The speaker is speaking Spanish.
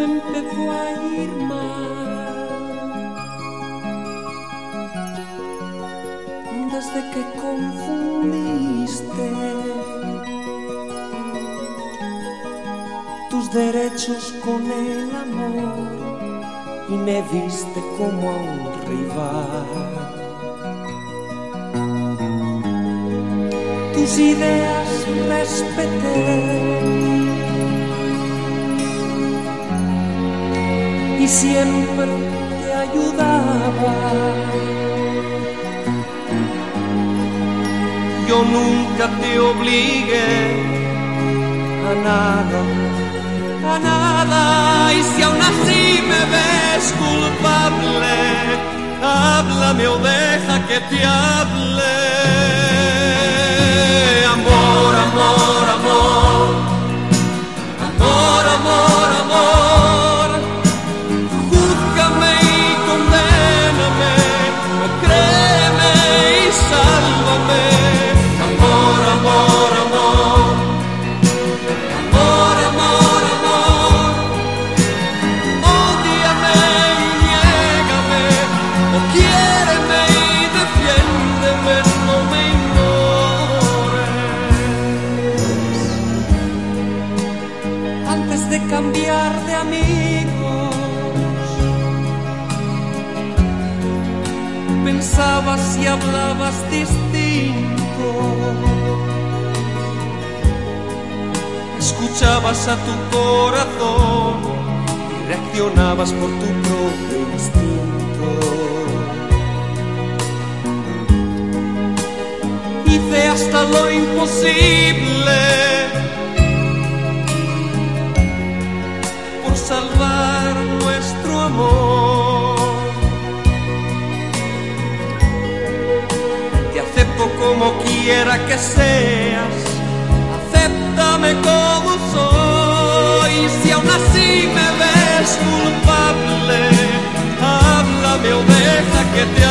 empezó a ir mal. Desde que confundiste tus derechos con el amor y me viste como a un rival. Tus ideas respeté siempre te ayudaba. Yo nunca te obligué a nada, a nada. Y si aún así me ves culpable, háblame o deja que te hable. Antes de cambiar de amigos. Pensabas y hablabas distinto. Escuchabas a tu corazón y reaccionabas por tu propio instinto. Hice hasta lo imposible salvar nuestro amor. Te acepto como quiera que seas, acéptame como soy. Si aún así me ves culpable, háblame o deja que te